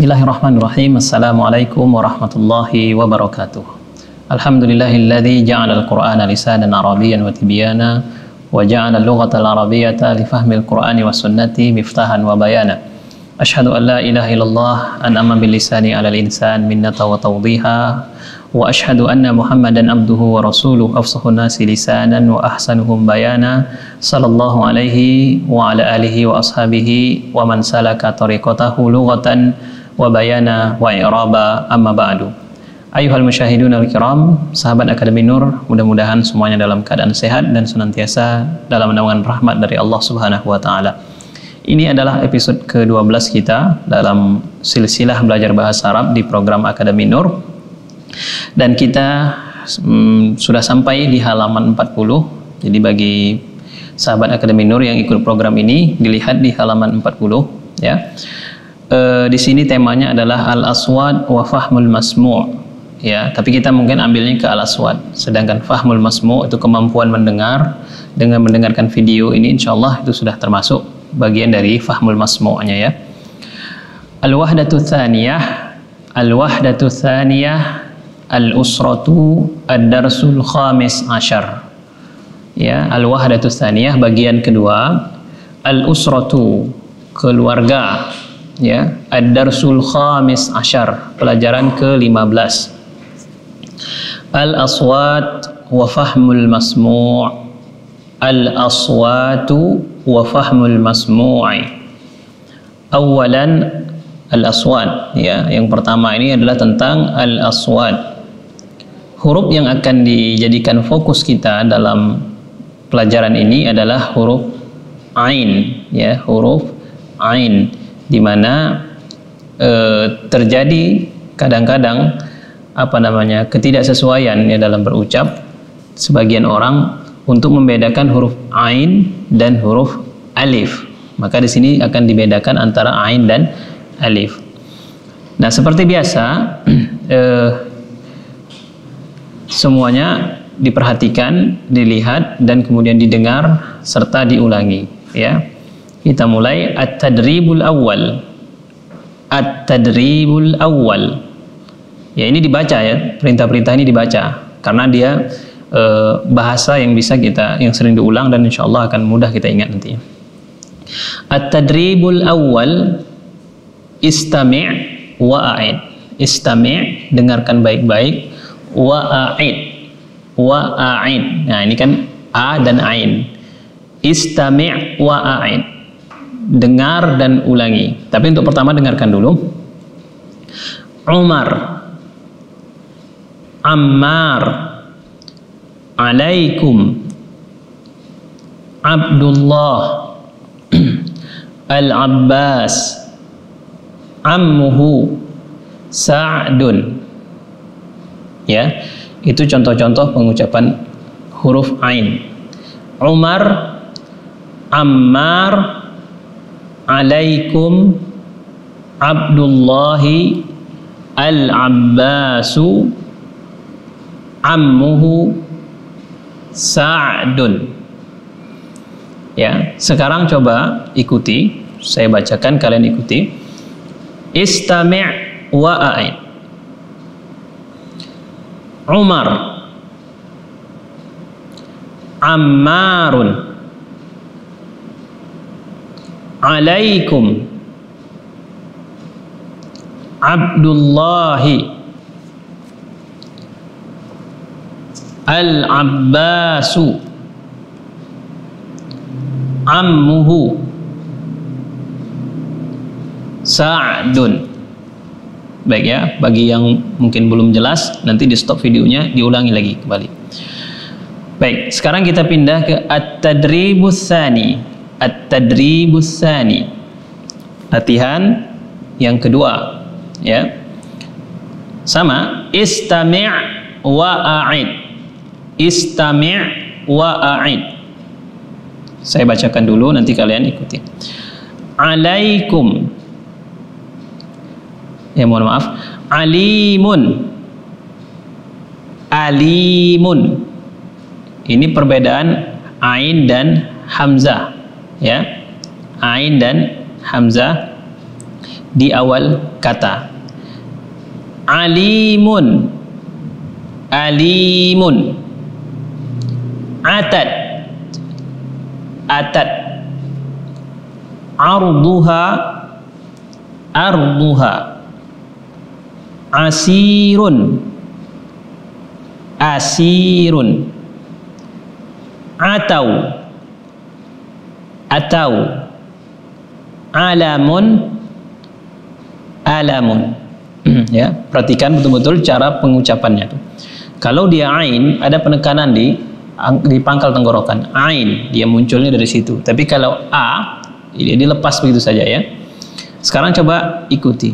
Bismillahirrahmanirrahim. Assalamualaikum warahmatullahi wabarakatuh. Alhamdulillahilladzi ja'ala al-Qur'ana lisanan arabiyyan wa tibyana wa ja'ala al-lughata al-arabiyyata li fahmi al-Qur'ani wa sunnati miftahan wa bayana. Ashhadu an la ilaha illallah an amma bil lisani 'ala al-insan minnata wa tawdiha wa ashhadu anna Muhammadan abduhu wa rasuluhu afsahun nasi lisanan wa ahsanuhum bayana sallallahu alaihi wa ala alihi wa ashabihi wa man salaka tariqatahu lughatan wa bayana wa i'raba amma ba'du Ayuhal musyahidun al-kiram, sahabat Akademi Nur, mudah-mudahan semuanya dalam keadaan sehat dan senantiasa dalam naungan rahmat dari Allah Subhanahu wa taala. Ini adalah episode ke-12 kita dalam silsilah belajar bahasa Arab di program Akademi Nur. Dan kita hmm, sudah sampai di halaman 40. Jadi bagi sahabat Akademi Nur yang ikut program ini dilihat di halaman 40 ya. E, di sini temanya adalah al-aswad wa fahmul masmu' ya. Tapi kita mungkin ambilnya ke al aswad sedangkan fahmul masmu itu kemampuan mendengar. Dengan mendengarkan video ini insyaallah itu sudah termasuk bagian dari fahmul masmu'nya ya. Al wahdatu thaniyah. Al wahdatu thaniyah. Al usratu ad darsul khamis ashar ya al wahdatu thaniyah bagian kedua. Al usratu keluarga ya ad darsul khamis ashar pelajaran ke-15 Al-aswat wa fahmul masmu' Al-aswatu wa fahmul masmu'i Awalan al-aswat. Ya yang pertama ini adalah tentang al-aswat. Huruf yang akan dijadikan fokus kita dalam pelajaran ini adalah huruf ain. Ya huruf ain di mana e, terjadi kadang-kadang apa namanya ketidaksesuaian ya dalam berucap sebagian orang untuk membedakan huruf ain dan huruf alif. Maka di sini akan dibedakan antara ain dan alif. Nah, seperti biasa eh, semuanya diperhatikan, dilihat dan kemudian didengar serta diulangi ya. Kita mulai at-tadribul awal. At-tadribul awal ya ini dibaca ya perintah-perintah ini dibaca. Karena dia e, bahasa yang bisa kita yang sering diulang dan insya Allah akan mudah kita ingat nanti. At-tadribul awal istami' wa a'id. Istami' dengarkan baik-baik wa a'id. Wa a'id. Nah ini kan a dan ain. Istami' wa a'id dengar dan ulangi. Tapi untuk pertama dengarkan dulu. Umar. Ammar. Alaikum. Abdullah. Al-Abbas. Ammuhu. Sa'dun. Ya itu contoh-contoh pengucapan huruf ain. Umar. Ammar alaikum Abdullahi Al-Abbasu ammuhu Sa'dun. Ya, sekarang coba ikuti, saya bacakan kalian ikuti. Istami' wa a'id. Umar Ammarun Alaikum Abdullahi Al-Abbasu Ammuhu Sa'dun Baik ya, bagi yang mungkin belum jelas nanti di stop videonya diulangi lagi kembali. Baik, sekarang kita pindah ke at-tadribus tsani. At-tadribus tsani. Latihan yang kedua, ya. Sama, istami' wa a'id istami' wa. Saya bacakan dulu nanti kalian ikuti. Alaikum. Ya mohon maaf. Alimun. Alimun. Ini perbedaan ain dan hamzah, ya. Ain dan hamzah. di awal kata. Alimun. Alimun. Atad. Atad. Arduha. Arduha. Asirun. Asirun. Atau atau alamun alamun. Ya perhatikan betul-betul cara pengucapannya kalau dia ain ada penekanan di di pangkal tenggorokan. Ain dia munculnya dari situ. Tapi kalau a dia dilepas begitu saja ya. Sekarang coba ikuti.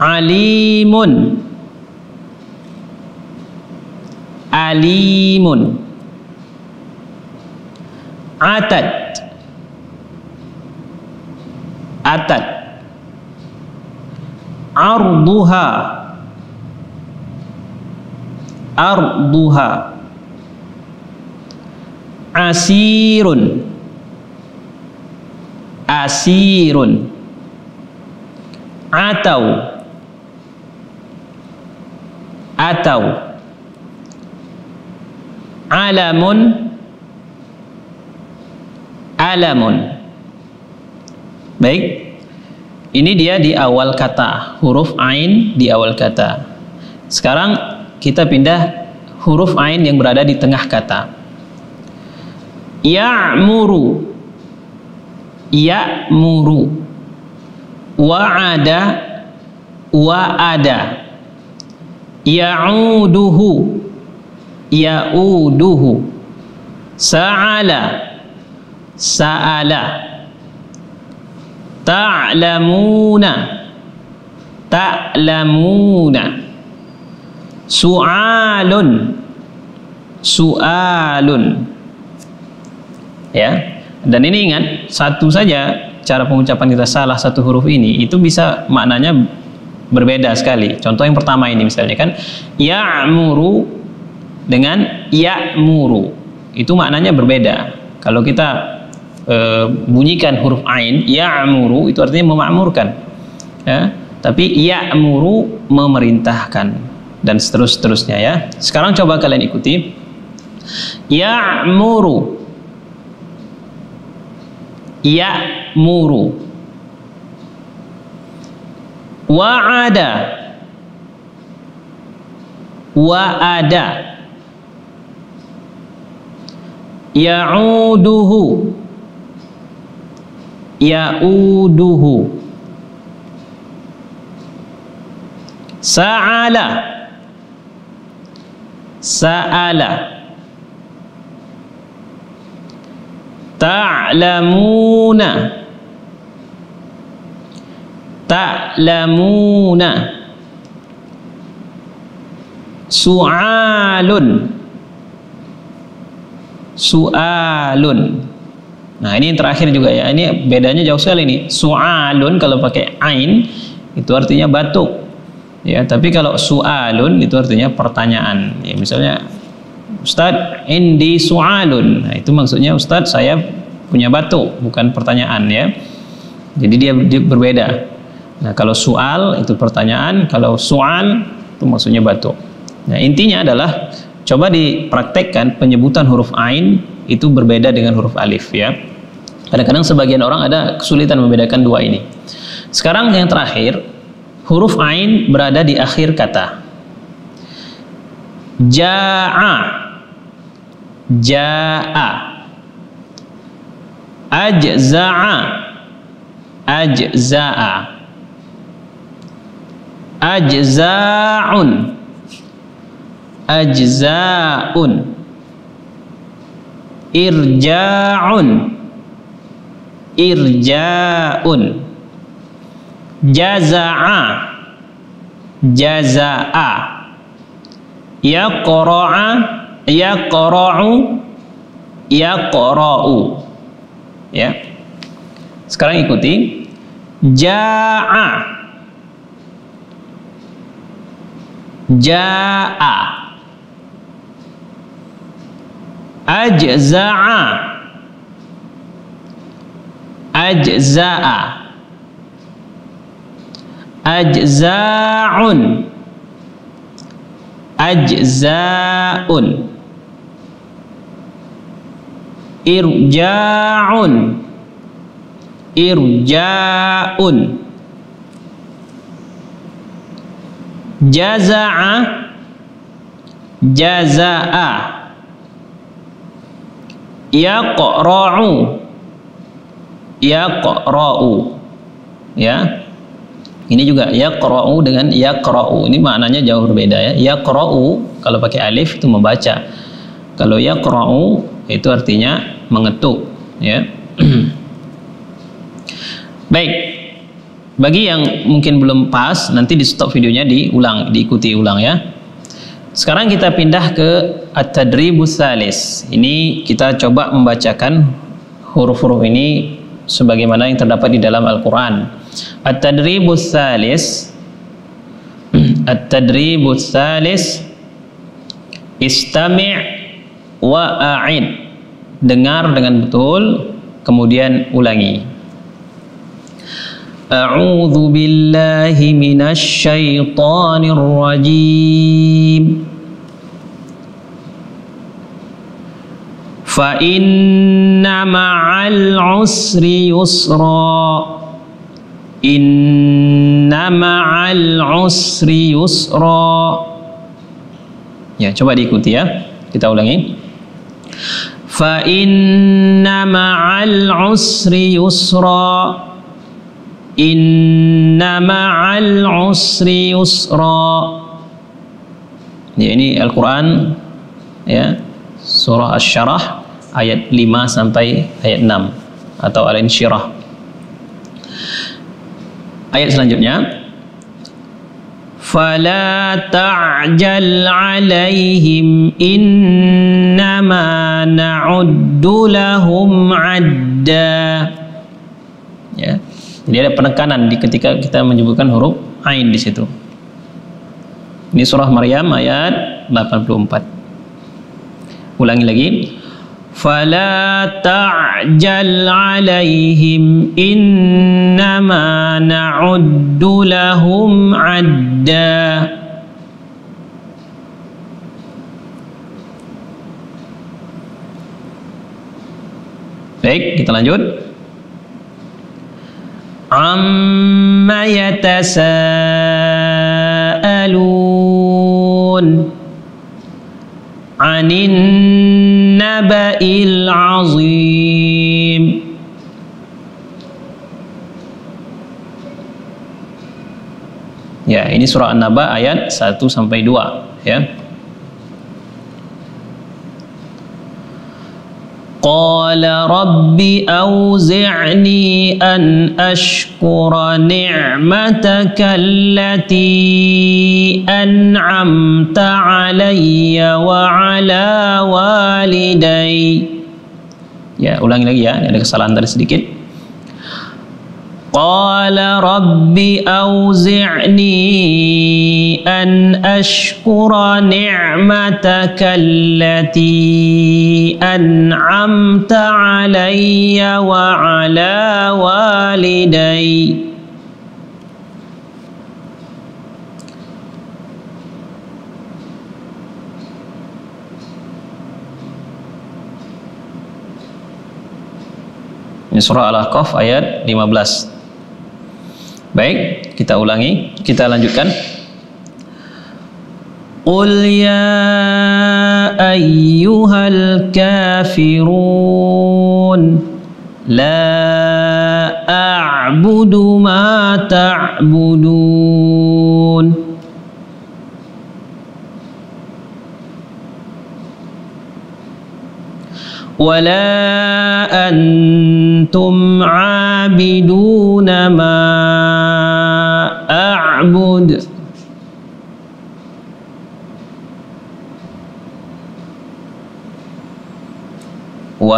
Alimun. Alimun atad. Atad. Arduha. Arduha. Asirun. Asirun. Atau. Atau. Alamun alamun. Baik. Ini dia di awal kata. Huruf ain di awal kata. Sekarang kita pindah huruf ain yang berada di tengah kata. Ya'muru. Ya'muru. Wa'ada. Wa'ada. Ya'uduhu. Ya'uduhu. Sa'ala sa'ala ta'lamuna ta'lamuna su'alun su'alun ya dan ini ingat satu saja cara pengucapan kita salah satu huruf ini itu bisa maknanya berbeda sekali. Contoh yang pertama ini misalnya kan ya'muru dengan ya'muru. Itu maknanya berbeda. Kalau kita e, bunyikan huruf ain ya'muru itu artinya memakmurkan. Ya. Tapi ya'muru memerintahkan dan seterus-terusnya ya. Sekarang coba kalian ikuti. Ya'muru ya'muru wa'ada wa'ada ya'uduhu ya'uduhu. Sa'ala. Sa'ala. Ta'lamuna. Ta'lamuna. Su'alun. Su'alun nah ini yang terakhir juga ya. Ini bedanya jauh sekali nih. Su'alun kalau pakai ain itu artinya batuk. Ya tapi kalau su'alun itu artinya pertanyaan. Ya misalnya Ustadz indi su'alun. Nah, itu maksudnya Ustadz saya punya batu bukan pertanyaan ya. Jadi dia, dia berbeda. Nah kalau soal itu pertanyaan. Kalau soal itu maksudnya batu nah intinya adalah coba dipraktekkan penyebutan huruf ain itu berbeda dengan huruf alif ya. Kadang-kadang sebagian orang ada kesulitan membedakan dua ini. Sekarang yang terakhir huruf ain berada di akhir kata. Ja'a. Jaa. Ajza'a. Ajza'a. Ajza'un ajza'un. Irja'un. Irja'un. Jaza'a. Jaza'a. Yaqra'a. Yaqra'u. Yaqra'u. Ya. Sekarang ikuti. Ja'a. Ja'a ajza'a. Ajza'a. Ajza'un. Ajza'un. Irja'un. Irja'un. Jaza'a. Jaza'a yaqra'u yaqra'u ya ini juga yaqra'u dengan yaqra'u ini maknanya jauh berbeda ya. Yaqra'u kalau pakai alif itu membaca. Kalau yaqra'u itu artinya mengetuk ya. Baik. Bagi yang mungkin belum pas nanti di stop videonya diulang diikuti ulang ya sekarang kita pindah ke at-tadribus ini kita coba membacakan huruf-huruf ini sebagaimana yang terdapat di dalam Al-Qur'an. At-tadribus salis at-tadribus salis istami' wa a'id. Dengar dengan betul kemudian ulangi Billahi minasy syaithanir rajim. Fa inna ma'al usri yusra. Inna ma'al usri yusra. Ya coba diikuti ya. Kita ulangi. Fa inna ma'al usri yusra inna ma'al usri yusra ya ini Al-Qur'an ya surah Asy-Syarah ayat 5 sampai ayat 6 atau Al-Insyirah ayat selanjutnya فلا تعجل عليهم إنما نعد لهم عدا ya jadi ada penekanan di ketika kita menyebutkan huruf ain di situ ini surah Maryam ayat 84 ulangi lagi فلا تعجل عليهم إنما نعد لهم عدا Baik, kita lanjut. Amma yatasaalun 'anin naba'il 'azim. Ya, ini surah An-Naba ayat 1 sampai 2, ya. قال رب أوزعني أن أشكر نعمتك التي أنعمت علي وعلى والدي Ya, ulangi lagi ya, ada kesalahan tadi sedikit. قال رب أوزعني أن أشكر نعمتك التي أنعمت علي وعلى والدي. Surah Al-Ahqaf ayat 15 Baik, kita ulangi, kita lanjutkan. Qul ya ayyuhal kafirun la a'budu ma ta'budun ولا أنتم عابدون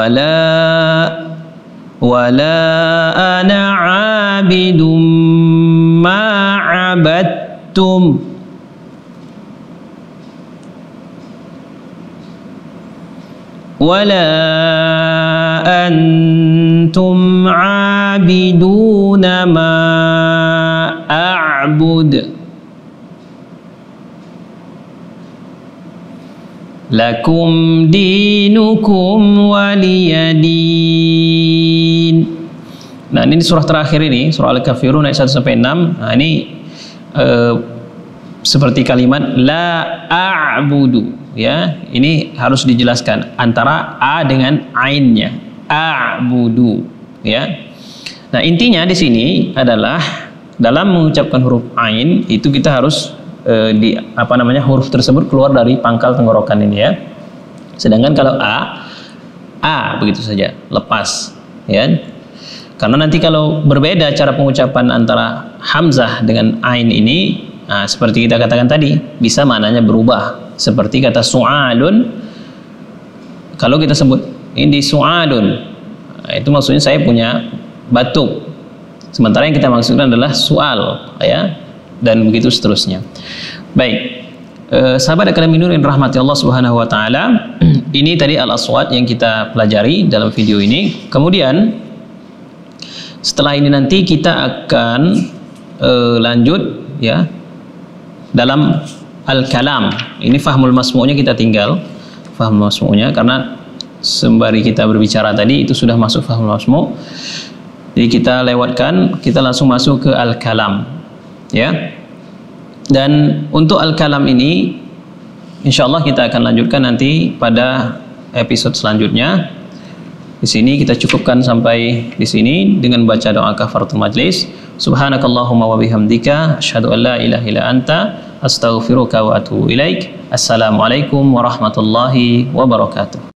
ولا ولا أنا عابد ما عبدتم. ولا أنتم عابدون. Lakum dinukum waliyadin. Nah, ini surah terakhir ini, surah Al-Kafirun ayat 1 sampai 6. Nah, ini uh, seperti kalimat la a'budu ya. Ini harus dijelaskan antara a dengan ainnya. A'budu ya. Nah, intinya di sini adalah dalam mengucapkan huruf ain itu kita harus uh, di apa namanya huruf tersebut keluar dari pangkal tenggorokan ini ya. Sedangkan kalau a a begitu saja lepas ya karena nanti kalau berbeda cara pengucapan antara hamzah dengan ain ini, nah, seperti kita katakan tadi, bisa maknanya berubah. Seperti kata su'alun, kalau kita sebut ini su'alun, nah, itu maksudnya saya punya batuk. Sementara yang kita maksudkan adalah soal, ya, dan begitu seterusnya. Baik, eh, sahabat akademi nur yang rahmati Allah Subhanahu wa taala, ini tadi al-aswat yang kita pelajari dalam video ini. Kemudian setelah ini nanti kita akan uh, lanjut ya dalam al-kalam. Ini fahmul masmu'nya kita tinggal fahmul masmu'nya karena sembari kita berbicara tadi itu sudah masuk fahmul masmu'. Jadi kita lewatkan, kita langsung masuk ke al-kalam. Ya. Dan untuk al-kalam ini insyaallah kita akan lanjutkan nanti pada episode selanjutnya di sini kita cukupkan sampai di sini dengan baca doa kafaratul majlis. Subhanakallahumma wa bihamdika asyhadu an la ilaha illa anta astaghfiruka wa atubu ilaik. Assalamualaikum warahmatullahi wabarakatuh.